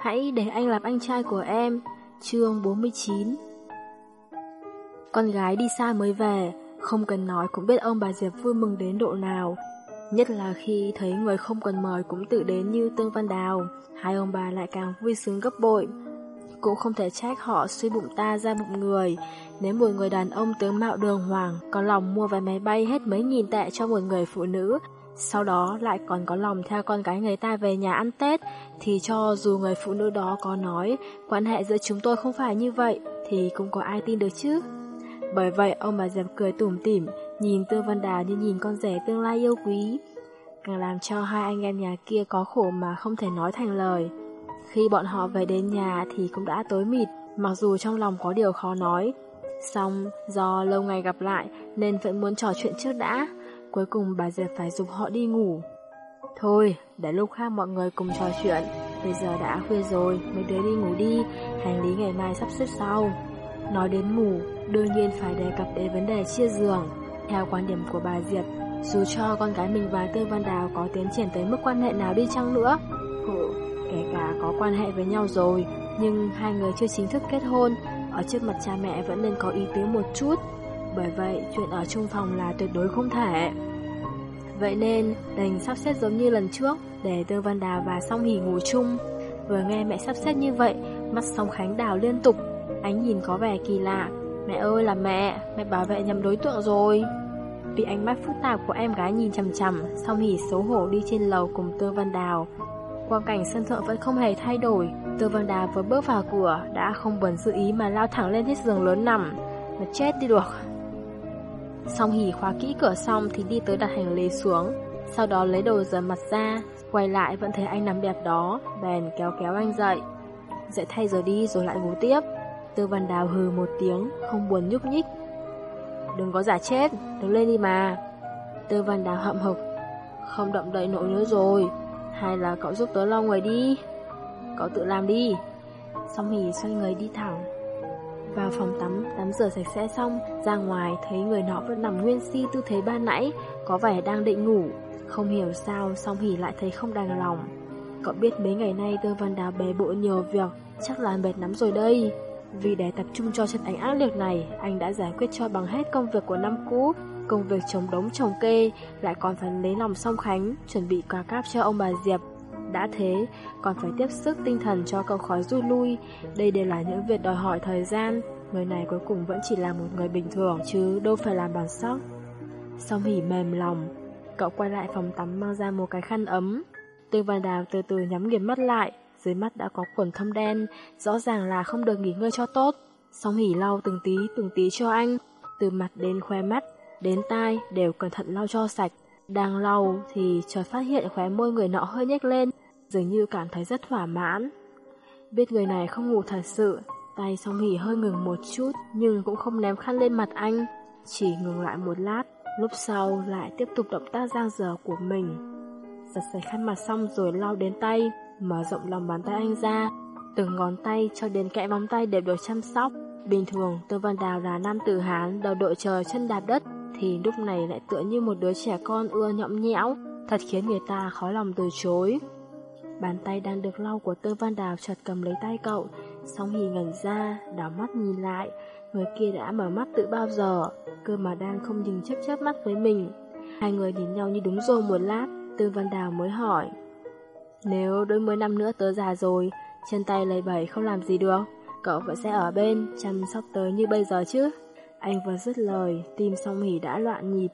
Hãy để anh làm anh trai của em. Chương 49 Con gái đi xa mới về, không cần nói cũng biết ông bà Diệp vui mừng đến độ nào. Nhất là khi thấy người không cần mời cũng tự đến như Tương Văn Đào, hai ông bà lại càng vui sướng gấp bội. Cũng không thể trách họ suy bụng ta ra bụng người, nếu một người đàn ông tướng mạo đường hoàng có lòng mua vé máy bay hết mấy nghìn tệ cho một người phụ nữ, sau đó lại còn có lòng theo con gái người ta về nhà ăn Tết, thì cho dù người phụ nữ đó có nói quan hệ giữa chúng tôi không phải như vậy, thì cũng có ai tin được chứ. Bởi vậy ông bà Diệp cười tủm tỉm, nhìn Tương Văn Đào như nhìn con rể tương lai yêu quý. Càng làm cho hai anh em nhà kia có khổ mà không thể nói thành lời. Khi bọn họ về đến nhà thì cũng đã tối mịt, mặc dù trong lòng có điều khó nói. Xong, do lâu ngày gặp lại nên vẫn muốn trò chuyện trước đã. Cuối cùng bà Diệp phải dục họ đi ngủ. Thôi, để lúc khác mọi người cùng trò chuyện. Bây giờ đã khuya rồi, mấy đứa đi ngủ đi, hành lý ngày mai sắp xếp sau. Nói đến ngủ, đương nhiên phải đề cập đến vấn đề chia giường. Theo quan điểm của bà Diệp, dù cho con gái mình và Tư Văn Đào có tiến triển tới mức quan hệ nào đi chăng nữa, ừ, kể cả có quan hệ với nhau rồi, nhưng hai người chưa chính thức kết hôn, ở trước mặt cha mẹ vẫn nên có ý tứ một chút. Bởi vậy, chuyện ở chung phòng là tuyệt đối không thể. Vậy nên, đành sắp xếp giống như lần trước, để Tư Văn Đào và Song Hỷ ngủ chung. Vừa nghe mẹ sắp xếp như vậy, mắt Song Khánh đào liên tục, ánh nhìn có vẻ kỳ lạ. Mẹ ơi là mẹ, mẹ bảo vệ nhầm đối tượng rồi. Bị ánh mắt phức tạp của em gái nhìn chằm chằm, Song Hỷ xấu hổ đi trên lầu cùng Tư Văn Đào. Quang cảnh sân thượng vẫn không hề thay đổi, Tư Văn Đào vừa bước vào cửa đã không buồn dự ý mà lao thẳng lên chiếc giường lớn nằm, mà chết đi được. Song Hỷ khóa kỹ cửa xong thì đi tới đặt hành lý xuống, sau đó lấy đồ rửa mặt ra, quay lại vẫn thấy anh nằm đẹp đó, bèn kéo kéo anh dậy. Dậy thay giờ đi rồi lại ngủ tiếp. Tư Văn Đào hừ một tiếng, không buồn nhúc nhích. Đừng có giả chết, đứng lên đi mà. Tư Văn Đào hậm hực, không động đậy nổi nữa rồi, hay là cậu giúp tớ lau người đi. Cậu tự làm đi. Song Hỷ xoay người đi thẳng, vào phòng tắm, tắm rửa sạch sẽ xong, ra ngoài thấy người nọ vẫn nằm nguyên si tư thế ban nãy, có vẻ đang định ngủ. Không hiểu sao, song hỉ lại thấy không đành lòng. Cậu biết mấy ngày nay tơ Văn Đào bề bộ nhiều việc, chắc là mệt lắm rồi đây. Vì để tập trung cho trận đánh ác liệt này, anh đã giải quyết cho bằng hết công việc của năm cũ, công việc chống đống trồng kê, lại còn phải lấy lòng song khánh, chuẩn bị quà cáp cho ông bà Diệp. Đã thế, còn phải tiếp sức tinh thần cho cậu khói rút lui. Đây đều là những việc đòi hỏi thời gian. Người này cuối cùng vẫn chỉ là một người bình thường, chứ đâu phải làm bản sắc. Song hỉ mềm lòng, cậu quay lại phòng tắm mang ra một cái khăn ấm. Tương Văn Đào từ từ nhắm nghiền mắt lại, dưới mắt đã có quần thâm đen, rõ ràng là không được nghỉ ngơi cho tốt. Song hỉ lau từng tí từng tí cho anh, từ mặt đến khoe mắt, đến tai đều cẩn thận lau cho sạch. Đang lau thì chợt phát hiện khóe môi người nọ hơi nhếch lên, dường như cảm thấy rất thỏa mãn. Biết người này không ngủ thật sự, tay song hỉ hơi ngừng một chút, nhưng cũng không ném khăn lên mặt anh, chỉ ngừng lại một lát, lúc sau lại tiếp tục động tác giang dở của mình. Giật sạch khăn mặt xong rồi lau đến tay, mở rộng lòng bàn tay anh ra, từng ngón tay cho đến kẽ móng tay đều được chăm sóc. Bình thường, Tư Văn Đào là nam tử Hán, đầu đội trời chân đạp đất, thì lúc này lại tựa như một đứa trẻ con ưa nhõm nhẽo, thật khiến người ta khó lòng từ chối. Bàn tay đang được lau của Tư Văn Đào chợt cầm lấy tay cậu, song hì ngẩn ra, đảo mắt nhìn lại, người kia đã mở mắt từ bao giờ, cơ mà đang không nhìn chớp chớp mắt với mình. Hai người nhìn nhau như đúng rồi một lát, Tư Văn Đào mới hỏi. Nếu đôi mươi năm nữa tớ già rồi, chân tay lấy bẩy không làm gì được, cậu vẫn sẽ ở bên, chăm sóc tớ như bây giờ chứ? Anh vừa dứt lời, tim song hỉ đã loạn nhịp.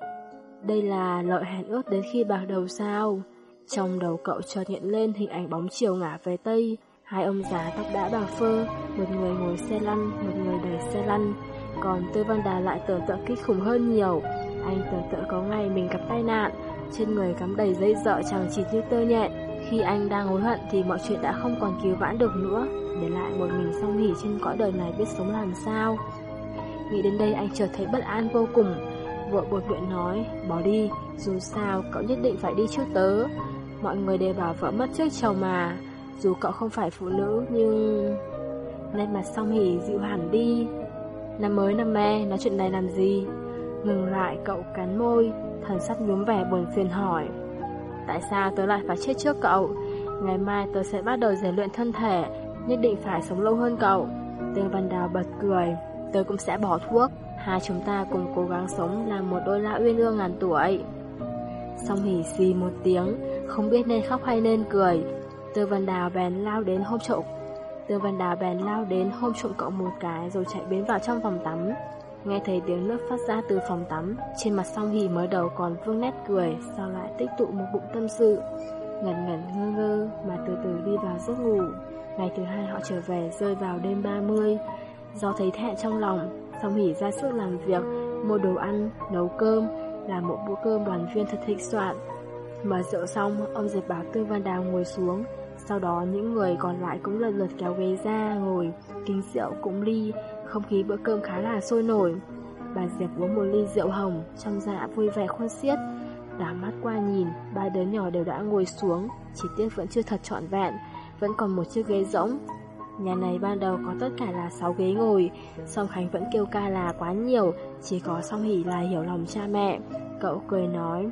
Đây là lợi hẹn ước đến khi bạc đầu sao? Trong đầu cậu chợt hiện lên hình ảnh bóng chiều ngả về Tây, hai ông già tóc đã bạc phơ, một người ngồi xe lăn, một người đẩy xe lăn. Còn Tư Văn Đà lại tưởng tượng kích khủng hơn nhiều. Anh tưởng tượng có ngày mình gặp tai nạn, trên người cắm đầy dây dợ chẳng chỉ như tơ nhện. Khi anh đang hối hận thì mọi chuyện đã không còn cứu vãn được nữa, để lại một mình song hỉ trên cõi đời này biết sống làm sao. Nghĩ đến đây anh chợt thấy bất an vô cùng, vội bột miệng nói, bỏ đi, dù sao cậu nhất định phải đi trước tớ. Mọi người đều bảo vợ mất trước chồng mà. Dù cậu không phải phụ nữ nhưng... Nét mặt song hỉ dịu hẳn đi. Năm mới năm me nói chuyện này làm gì? Ngừng lại cậu cắn môi Thần sắc nhúm vẻ buồn phiền hỏi. Tại sao tớ lại phải chết trước cậu? Ngày mai tớ sẽ bắt đầu rèn luyện thân thể, nhất định phải sống lâu hơn cậu. Tên Văn Đào bật cười, tớ cũng sẽ bỏ thuốc, hai chúng ta cùng cố gắng sống làm một đôi lão uyên ương ngàn tuổi. song hỉ xì một tiếng, không biết nên khóc hay nên cười. Tư Văn Đào bèn lao đến hôm trộm. Tư Văn Đào bèn lao đến hôm trộm cậu một cái rồi chạy biến vào trong phòng tắm. Nghe thấy tiếng nước phát ra từ phòng tắm, trên mặt song hỉ mới đầu còn vương nét cười, sau lại tích tụ một bụng tâm sự. Ngẩn ngẩn ngơ ngơ mà từ từ đi vào giấc ngủ. Ngày thứ hai họ trở về rơi vào đêm 30. Do thấy thẹn trong lòng, song hỉ ra sức làm việc, mua đồ ăn, nấu cơm, làm một bữa cơm đoàn viên thật thịnh soạn. Mở rượu xong, ông Diệp bảo Tư Văn Đào ngồi xuống, sau đó những người còn lại cũng lần lượt kéo ghế ra ngồi, kính rượu cũng ly, không khí bữa cơm khá là sôi nổi. Bà Diệp uống một ly rượu hồng, trong dạ vui vẻ khuôn xiết. Đảo mắt qua nhìn, ba đứa nhỏ đều đã ngồi xuống, chỉ tiếc vẫn chưa thật trọn vẹn, vẫn còn một chiếc ghế rỗng. Nhà này ban đầu có tất cả là 6 ghế ngồi, song Khánh vẫn kêu ca là quá nhiều, chỉ có song hỉ là hiểu lòng cha mẹ. Cậu cười nói,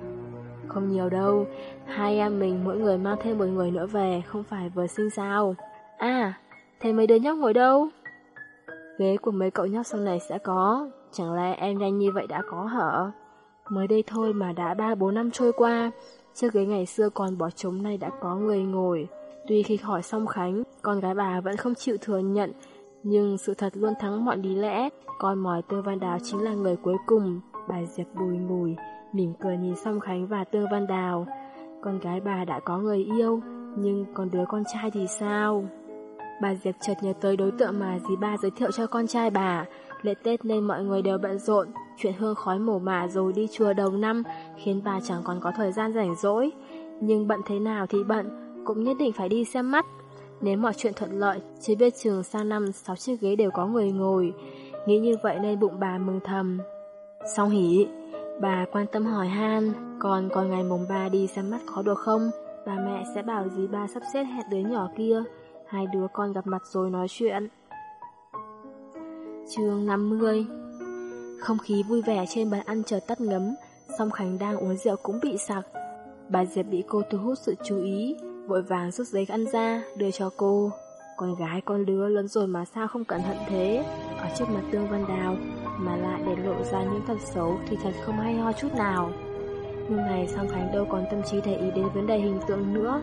không nhiều đâu, hai em mình mỗi người mang thêm một người nữa về, không phải vừa sinh sao. À, thế mấy đứa nhóc ngồi đâu? Ghế của mấy cậu nhóc sau này sẽ có, chẳng lẽ em nhanh như vậy đã có hở? Mới đây thôi mà đã 3-4 năm trôi qua, chiếc ghế ngày xưa còn bỏ trống này đã có người ngồi. Tuy khi hỏi xong Khánh, con gái bà vẫn không chịu thừa nhận, nhưng sự thật luôn thắng mọi lý lẽ, con mỏi Tư Văn Đào chính là người cuối cùng. Bà Diệp bùi ngùi, mỉm cười nhìn Song Khánh và Tương Văn Đào. Con gái bà đã có người yêu, nhưng còn đứa con trai thì sao? Bà Diệp chợt nhớ tới đối tượng mà dì ba giới thiệu cho con trai bà. Lễ Tết nên mọi người đều bận rộn, chuyện hương khói mổ mả rồi đi chùa đầu năm khiến bà chẳng còn có thời gian rảnh rỗi. Nhưng bận thế nào thì bận, cũng nhất định phải đi xem mắt. Nếu mọi chuyện thuận lợi, chỉ biết trường sang năm sáu chiếc ghế đều có người ngồi. Nghĩ như vậy nên bụng bà mừng thầm. Song hỉ, bà quan tâm hỏi han, còn còn ngày mùng ba đi xem mắt có được không? Bà mẹ sẽ bảo dì ba sắp xếp hẹn đứa nhỏ kia. Hai đứa con gặp mặt rồi nói chuyện. chương 50 Không khí vui vẻ trên bàn ăn chờ tắt ngấm, song Khánh đang uống rượu cũng bị sặc. Bà Diệp bị cô thu hút sự chú ý, vội vàng rút giấy ăn ra, đưa cho cô. Con gái con đứa lớn rồi mà sao không cẩn thận thế, ở trước mặt Tương Văn Đào, mà lại để lộ ra những thật xấu thì thật không hay ho chút nào. Nhưng này song Khánh đâu còn tâm trí để ý đến vấn đề hình tượng nữa,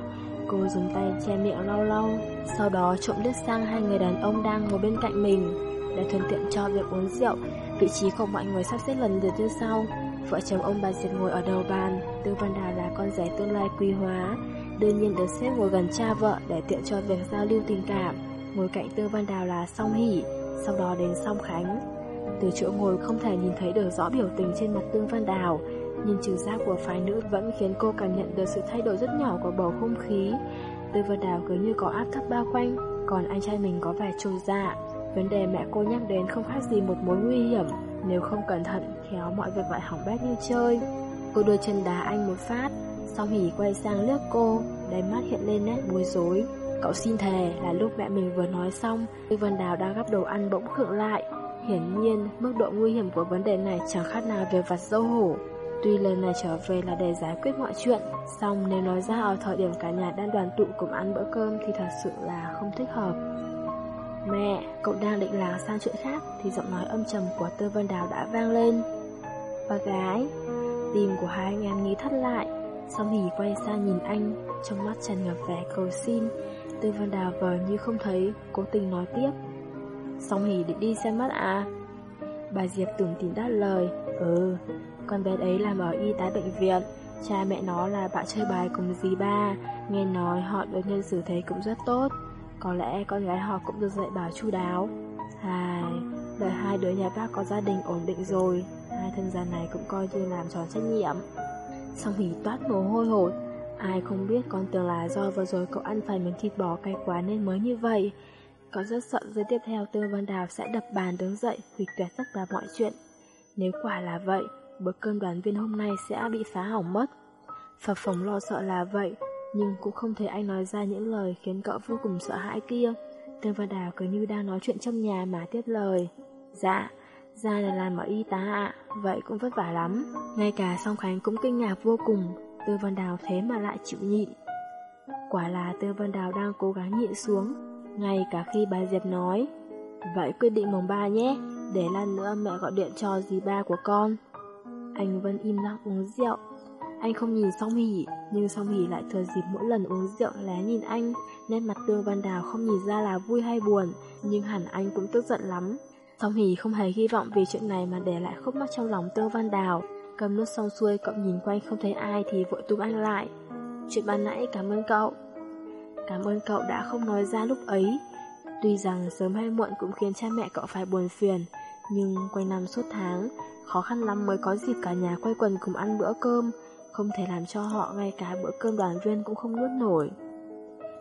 Cô dùng tay che miệng lau lau, sau đó trộm liếc sang hai người đàn ông đang ngồi bên cạnh mình. Để thuận tiện cho việc uống rượu, vị trí của mọi người sắp xếp lần lượt như sau. Vợ chồng ông bà Diệp ngồi ở đầu bàn, Tương Văn Đào là con rể tương lai quý hóa. Đương nhiên được xếp ngồi gần cha vợ để tiện cho việc giao lưu tình cảm. Ngồi cạnh Tương Văn Đào là Song Hỷ, sau đó đến Song Khánh. Từ chỗ ngồi không thể nhìn thấy được rõ biểu tình trên mặt Tương Văn Đào, nhìn trừ giác của phái nữ vẫn khiến cô cảm nhận được sự thay đổi rất nhỏ của bầu không khí. tương văn Đào cứ như có áp thấp bao quanh, còn anh trai mình có vẻ trôi dạ. Vấn đề mẹ cô nhắc đến không khác gì một mối nguy hiểm, nếu không cẩn thận, khéo mọi việc lại hỏng bét như chơi. Cô đưa chân đá anh một phát, xong hỉ quay sang lướt cô, đáy mắt hiện lên nét bối rối. Cậu xin thề là lúc mẹ mình vừa nói xong, Tư văn Đào đang gắp đồ ăn bỗng khựng lại. Hiển nhiên, mức độ nguy hiểm của vấn đề này chẳng khác nào về vặt dâu hổ. Tuy lần này trở về là để giải quyết mọi chuyện, song nếu nói ra ở thời điểm cả nhà đang đoàn tụ cùng ăn bữa cơm thì thật sự là không thích hợp. Mẹ, cậu đang định làng sang chuyện khác thì giọng nói âm trầm của Tư Vân Đào đã vang lên. Bà gái, tim của hai anh em nghĩ thắt lại, song hỉ quay sang nhìn anh, trong mắt tràn ngập vẻ cầu xin. Tư Vân Đào vờ như không thấy, cố tình nói tiếp. Song Hỷ định đi xem mắt à? Bà Diệp tưởng tìm đáp lời, ừ, con bé ấy làm ở y tá bệnh viện. Cha mẹ nó là bạn chơi bài cùng dì ba. Nghe nói họ đối nhân xử thế cũng rất tốt. Có lẽ con gái họ cũng được dạy bảo chu đáo. Hài Đợi hai đứa nhà bác có gia đình ổn định rồi Hai thân gia này cũng coi như làm tròn trách nhiệm. Song Hỷ toát mồ hôi hột. Ai không biết con tưởng là do vừa rồi cậu ăn phải miếng thịt bò cay quá nên mới như vậy có rất sợ giới tiếp theo Tương Văn Đào sẽ đập bàn đứng dậy hủy tuyệt tất cả mọi chuyện Nếu quả là vậy bữa cơm đoàn viên hôm nay sẽ bị phá hỏng mất. Phật phòng lo sợ là vậy, nhưng cũng không thấy anh nói ra những lời khiến cậu vô cùng sợ hãi kia. Tương Văn Đào cứ như đang nói chuyện trong nhà mà tiếp lời. Dạ, ra là làm ở y tá ạ, vậy cũng vất vả lắm. Ngay cả Song Khánh cũng kinh ngạc vô cùng, Tư Văn Đào thế mà lại chịu nhịn. Quả là Tư Văn Đào đang cố gắng nhịn xuống, ngay cả khi bà Diệp nói. Vậy quyết định mùng ba nhé, để lần nữa mẹ gọi điện cho dì ba của con. Anh vẫn im lặng uống rượu. Anh không nhìn Song Hỷ, nhưng Song Hỷ lại thừa dịp mỗi lần uống rượu lé nhìn anh. Nét mặt Tương Văn Đào không nhìn ra là vui hay buồn, nhưng hẳn anh cũng tức giận lắm. Song Hỷ không hề hy vọng vì chuyện này mà để lại khúc mắc trong lòng Tương Văn Đào. Cầm nước xong xuôi, cậu nhìn quanh không thấy ai thì vội túm anh lại. Chuyện ban nãy cảm ơn cậu. Cảm ơn cậu đã không nói ra lúc ấy. Tuy rằng sớm hay muộn cũng khiến cha mẹ cậu phải buồn phiền, nhưng quanh năm suốt tháng, khó khăn lắm mới có dịp cả nhà quay quần cùng ăn bữa cơm, không thể làm cho họ ngay cả bữa cơm đoàn viên cũng không nuốt nổi.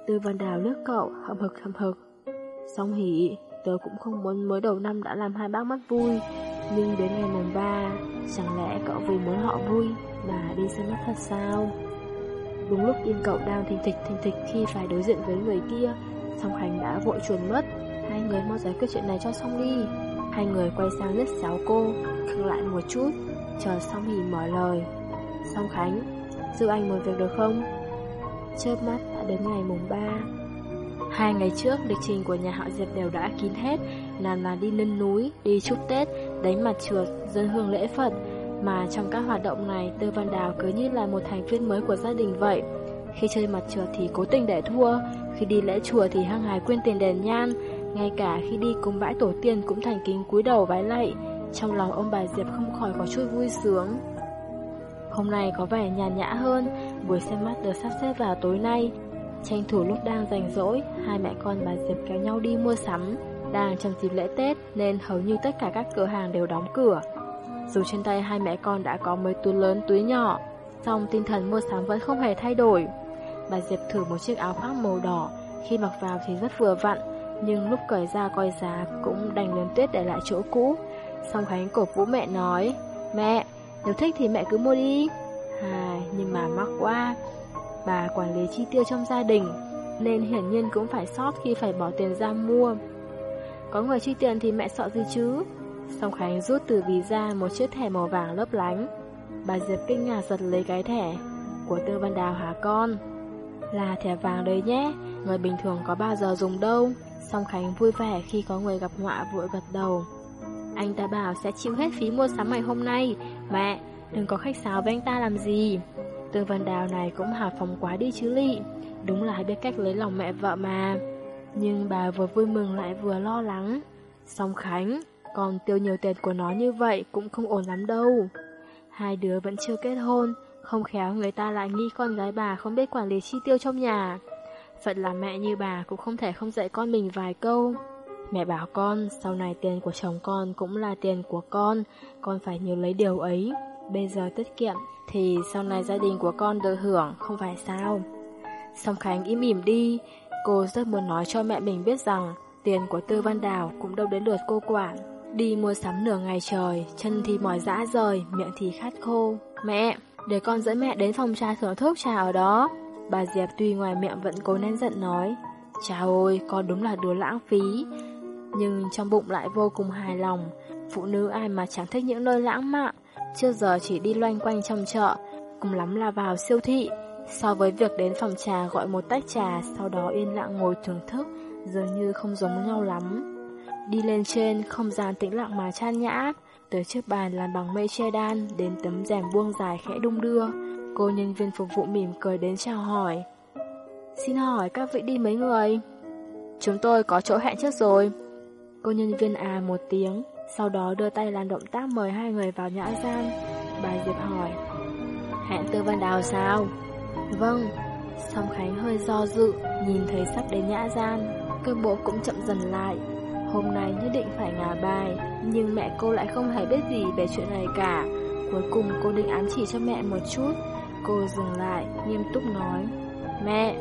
Tư Văn Đào nước cậu, hậm hực hậm hực. Xong hỉ, tớ cũng không muốn mới đầu năm đã làm hai bác mất vui, nhưng đến ngày mùng ba, chẳng lẽ cậu vì muốn họ vui mà đi xem mắt thật sao? Đúng lúc tim cậu đang thình thịch thình thịch khi phải đối diện với người kia, Song Khánh đã vội chuồn mất. Hai người mau giải quyết chuyện này cho xong đi. Hai người quay sang rất giáo cô, khựng lại một chút, chờ Song Hỷ mở lời. Song Khánh, giúp anh một việc được không? Chớp mắt đã đến ngày mùng 3. Hai ngày trước, lịch trình của nhà họ Diệp đều đã kín hết, làm là đi lên núi, đi chúc Tết, đánh mặt trượt, dân hương lễ Phật, mà trong các hoạt động này, Tư Văn Đào cứ như là một thành viên mới của gia đình vậy. Khi chơi mặt trượt thì cố tình để thua, khi đi lễ chùa thì hăng hái quên tiền đèn nhan, ngay cả khi đi cùng bãi tổ tiên cũng thành kính cúi đầu vái lạy. Trong lòng ông bà Diệp không khỏi có chút vui sướng. Hôm nay có vẻ nhàn nhã hơn, buổi xem mắt được sắp xếp vào tối nay. Tranh thủ lúc đang rảnh rỗi, hai mẹ con bà Diệp kéo nhau đi mua sắm. Đang trong dịp lễ Tết nên hầu như tất cả các cửa hàng đều đóng cửa. Dù trên tay hai mẹ con đã có mấy túi lớn túi nhỏ, song tinh thần mua sắm vẫn không hề thay đổi. Bà Diệp thử một chiếc áo khoác màu đỏ, khi mặc vào thì rất vừa vặn, nhưng lúc cởi ra coi giá cũng đành lớn tuyết để lại chỗ cũ. Song Khánh cổ vũ mẹ nói, mẹ, nếu thích thì mẹ cứ mua đi. À, nhưng mà mắc quá. Bà quản lý chi tiêu trong gia đình, nên hiển nhiên cũng phải sót khi phải bỏ tiền ra mua. Có người chi tiền thì mẹ sợ gì chứ? Song Khánh rút từ ví ra một chiếc thẻ màu vàng lấp lánh. Bà Diệp kinh ngạc giật lấy cái thẻ. Của Tư Văn Đào hả con? Là thẻ vàng đấy nhé, người bình thường có bao giờ dùng đâu. Song Khánh vui vẻ khi có người gặp họa vội gật đầu. Anh ta bảo sẽ chịu hết phí mua sắm ngày hôm nay. Mẹ, đừng có khách sáo với anh ta làm gì. Tư Văn Đào này cũng hào phóng quá đi chứ lị. Đúng là biết cách lấy lòng mẹ vợ mà. Nhưng bà vừa vui mừng lại vừa lo lắng. Song Khánh, còn tiêu nhiều tiền của nó như vậy cũng không ổn lắm đâu. Hai đứa vẫn chưa kết hôn, không khéo người ta lại nghi con gái bà không biết quản lý chi tiêu trong nhà. Phật là mẹ như bà cũng không thể không dạy con mình vài câu. Mẹ bảo con, sau này tiền của chồng con cũng là tiền của con, con phải nhớ lấy điều ấy. Bây giờ tiết kiệm, thì sau này gia đình của con được hưởng, không phải sao? Song Khánh im ỉm đi, cô rất muốn nói cho mẹ mình biết rằng tiền của Tư Văn Đào cũng đâu đến lượt cô quản. Đi mua sắm nửa ngày trời, chân thì mỏi dã rời, miệng thì khát khô. Mẹ, để con dẫn mẹ đến phòng trà thưởng thuốc trà ở đó. Bà Diệp tuy ngoài miệng vẫn cố nén giận nói. Chà ôi, con đúng là đứa lãng phí. Nhưng trong bụng lại vô cùng hài lòng. Phụ nữ ai mà chẳng thích những nơi lãng mạn. Trước giờ chỉ đi loanh quanh trong chợ, cùng lắm là vào siêu thị. So với việc đến phòng trà gọi một tách trà, sau đó yên lặng ngồi thưởng thức, dường như không giống nhau lắm. Đi lên trên, không gian tĩnh lặng mà chan nhã, tới chiếc bàn làm bằng mây che đan, đến tấm rèm buông dài khẽ đung đưa. Cô nhân viên phục vụ mỉm cười đến chào hỏi. Xin hỏi các vị đi mấy người? Chúng tôi có chỗ hẹn trước rồi. Cô nhân viên à một tiếng, sau đó đưa tay làm động tác mời hai người vào nhã gian. Bà Diệp hỏi, hẹn Tư Văn Đào sao? Vâng. Song Khánh hơi do dự, nhìn thấy sắp đến nhã gian, cơ bộ cũng chậm dần lại. Hôm nay nhất định phải ngả bài, nhưng mẹ cô lại không hề biết gì về chuyện này cả. Cuối cùng cô định ám chỉ cho mẹ một chút. Cô dừng lại, nghiêm túc nói. Mẹ,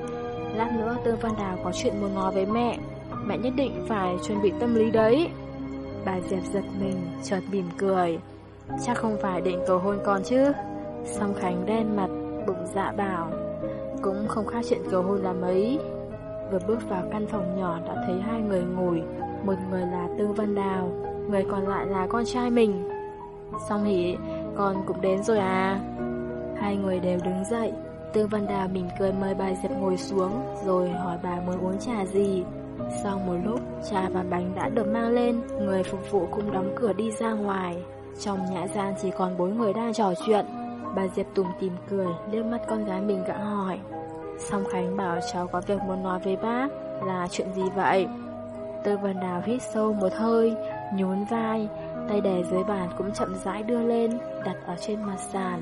lát nữa Tương Văn Đào có chuyện muốn nói với mẹ. Mẹ nhất định phải chuẩn bị tâm lý đấy. Bà Diệp giật mình, chợt mỉm cười. Chắc không phải định cầu hôn con chứ. Song Khánh đen mặt, bụng dạ bảo. Cũng không khác chuyện cầu hôn là mấy. Vừa bước vào căn phòng nhỏ đã thấy hai người ngồi, một người là Tư Văn Đào, người còn lại là con trai mình. Xong hỉ, con cũng đến rồi à? Hai người đều đứng dậy, tư Văn Đào mỉm cười mời bà Diệp ngồi xuống, rồi hỏi bà muốn uống trà gì. Sau một lúc, trà và bánh đã được mang lên, người phục vụ cũng đóng cửa đi ra ngoài. Trong nhã gian chỉ còn bốn người đang trò chuyện. Bà Diệp tùm tìm cười, liếc mắt con gái mình gặng hỏi. Song Khánh bảo cháu có việc muốn nói với bác, là chuyện gì vậy? Tư Văn Đào hít sâu một hơi, nhún vai, tay đè dưới bàn cũng chậm rãi đưa lên, đặt ở trên mặt sàn.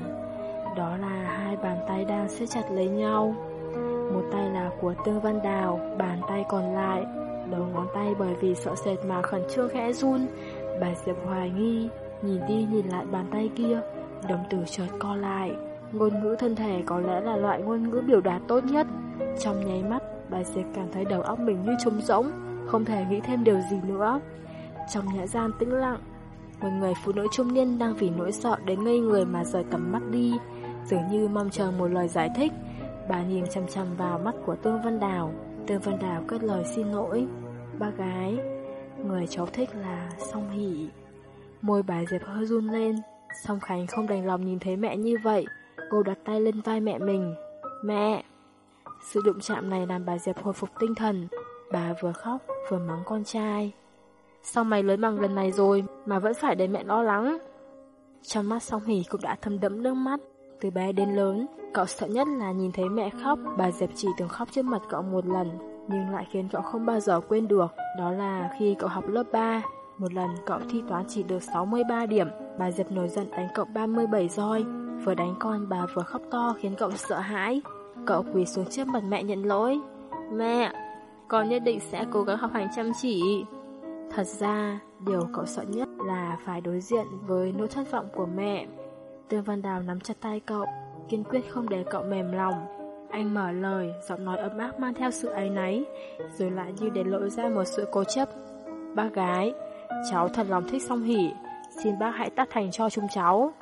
Đó là hai bàn tay đang siết chặt lấy nhau. Một tay là của Tương Văn Đào, bàn tay còn lại, đầu ngón tay bởi vì sợ sệt mà khẩn trương khẽ run. Bà Diệp hoài nghi, nhìn đi nhìn lại bàn tay kia, đồng tử chợt co lại. Ngôn ngữ thân thể có lẽ là loại ngôn ngữ biểu đạt tốt nhất. Trong nháy mắt, bà Diệp cảm thấy đầu óc mình như trống rỗng, không thể nghĩ thêm điều gì nữa. Trong nhã gian tĩnh lặng, một người phụ nữ trung niên đang vì nỗi sợ đến ngây người mà rời tầm mắt đi, dường như mong chờ một lời giải thích. Bà nhìn chăm chăm vào mắt của Tương Văn Đào, Tương Văn Đào cất lời xin lỗi. Ba gái, người cháu thích là Song Hỷ. Môi bà Diệp hơi run lên, Song Khánh không đành lòng nhìn thấy mẹ như vậy, cô đặt tay lên vai mẹ mình. Mẹ! Sự đụng chạm này làm bà Diệp hồi phục tinh thần, bà vừa khóc vừa mắng con trai. Sao mày lớn bằng lần này rồi mà vẫn phải để mẹ lo lắng? Trong mắt Song Hỷ cũng đã thâm đẫm nước mắt. Từ bé đến lớn, cậu sợ nhất là nhìn thấy mẹ khóc. Bà Diệp chỉ từng khóc trước mặt cậu một lần, nhưng lại khiến cậu không bao giờ quên được. Đó là khi cậu học lớp 3. Một lần cậu thi toán chỉ được 63 điểm, bà Diệp nổi giận đánh cậu 37 roi. Vừa đánh con bà vừa khóc to khiến cậu sợ hãi. Cậu quỳ xuống trước mặt mẹ nhận lỗi. Mẹ, con nhất định sẽ cố gắng học hành chăm chỉ. Thật ra, điều cậu sợ nhất là phải đối diện với nỗi thất vọng của mẹ. Tương Văn Đào nắm chặt tay cậu, kiên quyết không để cậu mềm lòng. Anh mở lời, giọng nói ấm áp mang theo sự áy náy, rồi lại như để lộ ra một sự cố chấp. Bác gái, cháu thật lòng thích song hỉ, xin bác hãy tắt thành cho chúng cháu.